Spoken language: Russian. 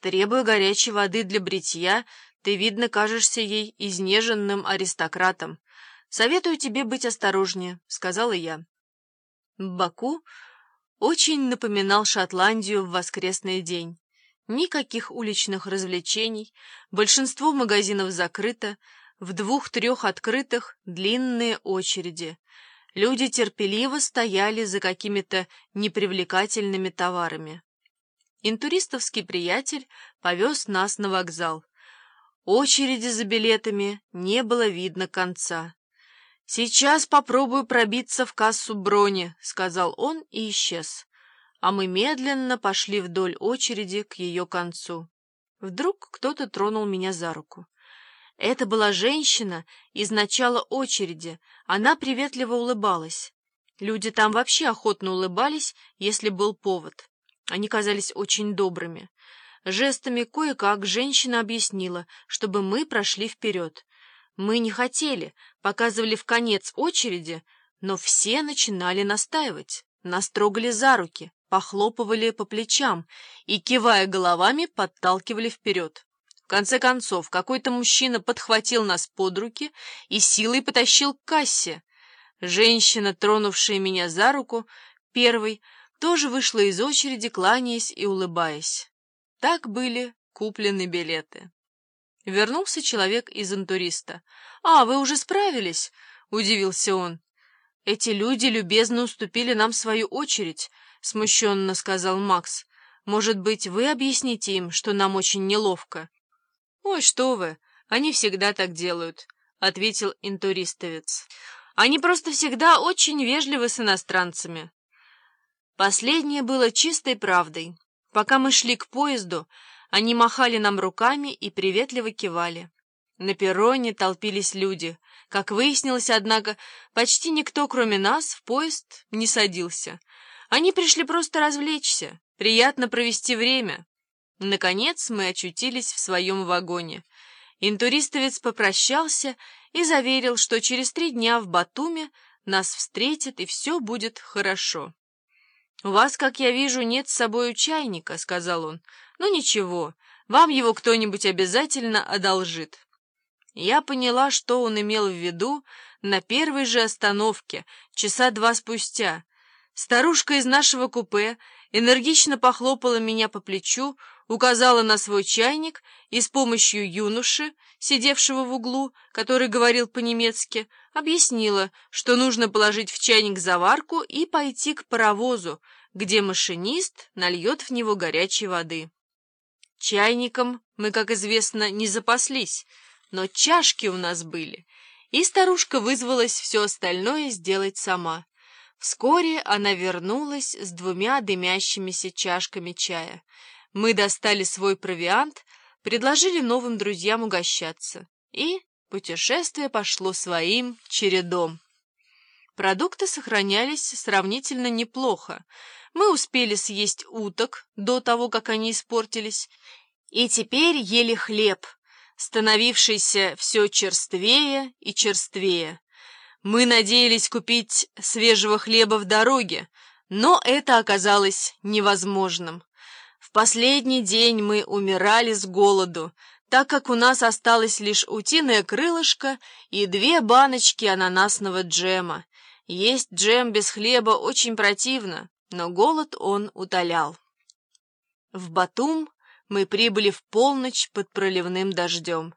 Требуя горячей воды для бритья, ты, видно, кажешься ей изнеженным аристократом. Советую тебе быть осторожнее», — сказала я. Баку очень напоминал Шотландию в воскресный день. Никаких уличных развлечений, большинство магазинов закрыто, в двух-трех открытых длинные очереди. Люди терпеливо стояли за какими-то непривлекательными товарами. Интуристовский приятель повез нас на вокзал. Очереди за билетами не было видно конца. «Сейчас попробую пробиться в кассу брони», — сказал он и исчез а мы медленно пошли вдоль очереди к ее концу. Вдруг кто-то тронул меня за руку. Это была женщина из начала очереди, она приветливо улыбалась. Люди там вообще охотно улыбались, если был повод. Они казались очень добрыми. Жестами кое-как женщина объяснила, чтобы мы прошли вперед. Мы не хотели, показывали в конец очереди, но все начинали настаивать. Нас трогали за руки похлопывали по плечам и, кивая головами, подталкивали вперед. В конце концов, какой-то мужчина подхватил нас под руки и силой потащил к кассе. Женщина, тронувшая меня за руку, первой, тоже вышла из очереди, кланяясь и улыбаясь. Так были куплены билеты. Вернулся человек из интуриста. «А, вы уже справились?» — удивился он. «Эти люди любезно уступили нам свою очередь», — смущенно сказал Макс. «Может быть, вы объясните им, что нам очень неловко?» «Ой, что вы, они всегда так делают», — ответил интуристовец. «Они просто всегда очень вежливы с иностранцами». Последнее было чистой правдой. Пока мы шли к поезду, они махали нам руками и приветливо кивали. На перроне толпились люди. Как выяснилось, однако, почти никто, кроме нас, в поезд не садился. Они пришли просто развлечься, приятно провести время. Наконец мы очутились в своем вагоне. Интуристовец попрощался и заверил, что через три дня в Батуме нас встретят и все будет хорошо. «У вас, как я вижу, нет с собой чайника», — сказал он. «Ну ничего, вам его кто-нибудь обязательно одолжит». Я поняла, что он имел в виду на первой же остановке, часа два спустя, Старушка из нашего купе энергично похлопала меня по плечу, указала на свой чайник и с помощью юноши, сидевшего в углу, который говорил по-немецки, объяснила, что нужно положить в чайник заварку и пойти к паровозу, где машинист нальет в него горячей воды. Чайником мы, как известно, не запаслись, но чашки у нас были, и старушка вызвалась все остальное сделать сама. Вскоре она вернулась с двумя дымящимися чашками чая. Мы достали свой провиант, предложили новым друзьям угощаться. И путешествие пошло своим чередом. Продукты сохранялись сравнительно неплохо. Мы успели съесть уток до того, как они испортились, и теперь ели хлеб, становившийся все черствее и черствее. Мы надеялись купить свежего хлеба в дороге, но это оказалось невозможным. В последний день мы умирали с голоду, так как у нас осталось лишь утиное крылышко и две баночки ананасного джема. Есть джем без хлеба очень противно, но голод он утолял. В Батум мы прибыли в полночь под проливным дождем.